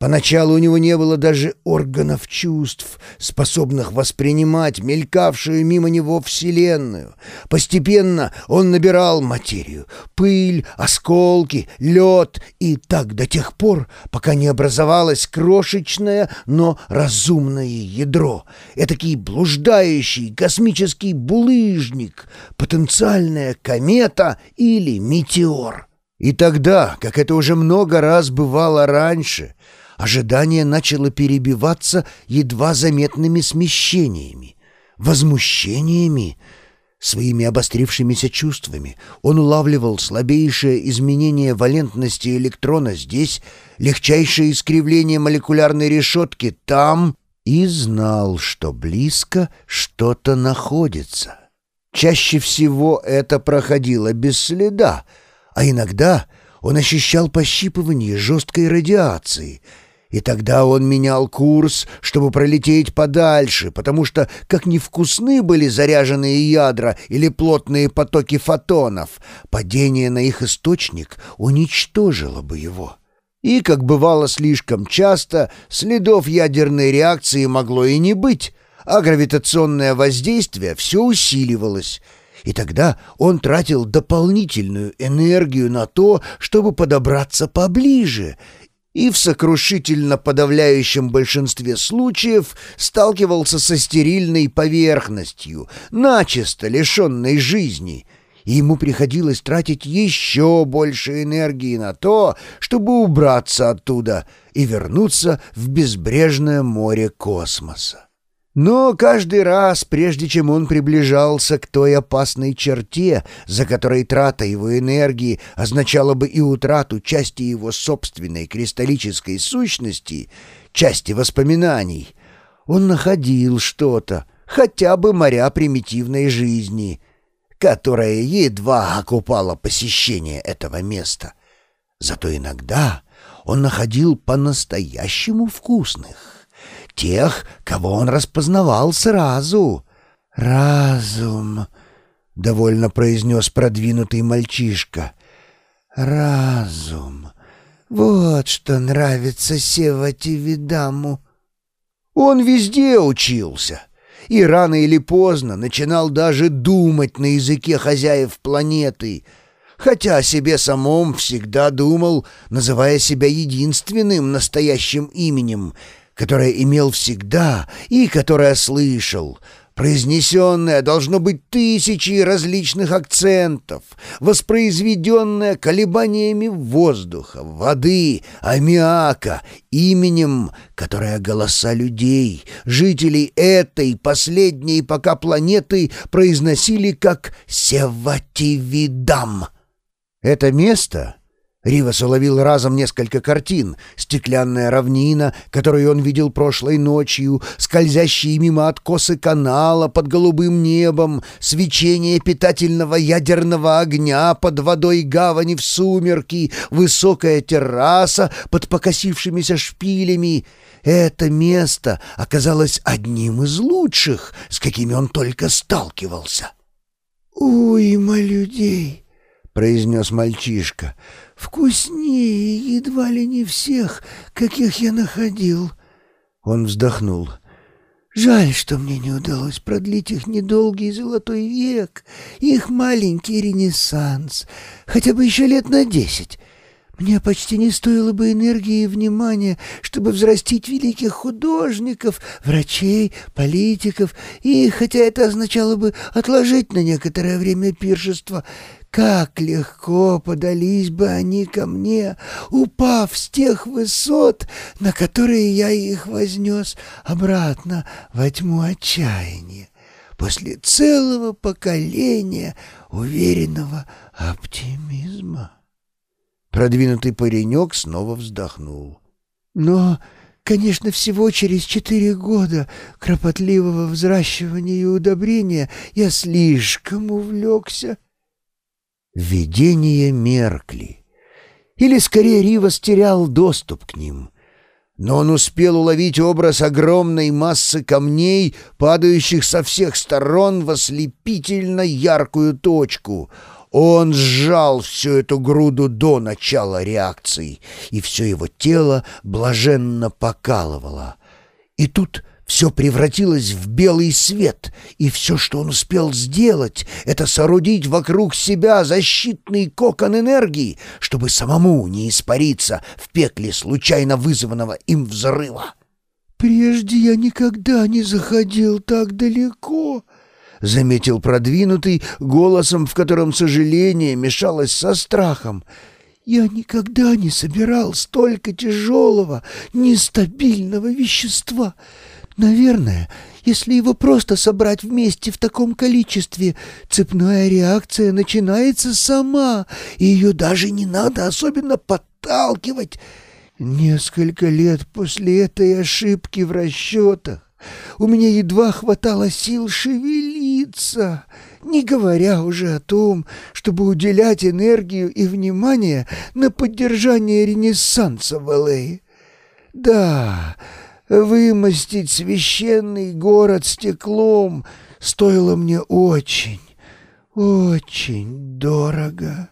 Поначалу у него не было даже органов чувств, способных воспринимать мелькавшую мимо него Вселенную. Постепенно он набирал материю, пыль, осколки, лед, и так до тех пор, пока не образовалось крошечное, но разумное ядро, этакий блуждающий космический булыжник, потенциальная комета или метеор. И тогда, как это уже много раз бывало раньше, ожидание начало перебиваться едва заметными смещениями, возмущениями, Своими обострившимися чувствами он улавливал слабейшее изменение валентности электрона здесь, легчайшее искривление молекулярной решетки там и знал, что близко что-то находится. Чаще всего это проходило без следа, а иногда он ощущал пощипывание жесткой радиации — и тогда он менял курс, чтобы пролететь подальше, потому что, как невкусны были заряженные ядра или плотные потоки фотонов, падение на их источник уничтожило бы его. И, как бывало слишком часто, следов ядерной реакции могло и не быть, а гравитационное воздействие все усиливалось — и тогда он тратил дополнительную энергию на то, чтобы подобраться поближе и в сокрушительно подавляющем большинстве случаев сталкивался со стерильной поверхностью, начисто лишенной жизни, и ему приходилось тратить еще больше энергии на то, чтобы убраться оттуда и вернуться в безбрежное море космоса. Но каждый раз, прежде чем он приближался к той опасной черте, за которой трата его энергии означала бы и утрату части его собственной кристаллической сущности, части воспоминаний, он находил что-то, хотя бы моря примитивной жизни, которая едва окупала посещение этого места. Зато иногда он находил по-настоящему вкусных тех, кого он распознавал сразу. «Разум», — довольно произнес продвинутый мальчишка. «Разум. Вот что нравится Севативидаму». Он везде учился и рано или поздно начинал даже думать на языке хозяев планеты, хотя о себе самом всегда думал, называя себя единственным настоящим именем — которое имел всегда и которое слышал, произнесенное должно быть тысячи различных акцентов, воспроизведенное колебаниями воздуха, воды, аммиака, именем, которое голоса людей, жителей этой последней пока планеты произносили как «Севативидам». Это место Ривас уловил разом несколько картин. Стеклянная равнина, которую он видел прошлой ночью, скользящие мимо откосы канала под голубым небом, свечение питательного ядерного огня под водой гавани в сумерки, высокая терраса под покосившимися шпилями. Это место оказалось одним из лучших, с какими он только сталкивался. «Уйма людей!» — произнес мальчишка — вкуснее едва ли не всех, каких я находил». Он вздохнул. «Жаль, что мне не удалось продлить их недолгий золотой век, их маленький ренессанс, хотя бы еще лет на десять». Мне почти не стоило бы энергии и внимания, чтобы взрастить великих художников, врачей, политиков, и, хотя это означало бы отложить на некоторое время пиршество, как легко подались бы они ко мне, упав с тех высот, на которые я их вознес обратно во тьму отчаяния, после целого поколения уверенного оптимизма. Продвинутый паренек снова вздохнул. «Но, конечно, всего через четыре года кропотливого взращивания и удобрения я слишком увлекся». Видения меркли. Или, скорее, Ривас терял доступ к ним. Но он успел уловить образ огромной массы камней, падающих со всех сторон в ослепительно яркую точку. Он сжал всю эту груду до начала реакции, и все его тело блаженно покалывало. И тут все превратилось в белый свет, и все, что он успел сделать, это соорудить вокруг себя защитный кокон энергии, чтобы самому не испариться в пекле случайно вызванного им взрыва. «Прежде я никогда не заходил так далеко», — заметил продвинутый голосом, в котором сожаление мешалось со страхом. «Я никогда не собирал столько тяжелого, нестабильного вещества». Наверное, если его просто собрать вместе в таком количестве, цепная реакция начинается сама, и ее даже не надо особенно подталкивать. Несколько лет после этой ошибки в расчетах у меня едва хватало сил шевелиться, не говоря уже о том, чтобы уделять энергию и внимание на поддержание ренессанса в Л.А. Да, Вымостить священный город стеклом стоило мне очень, очень дорого.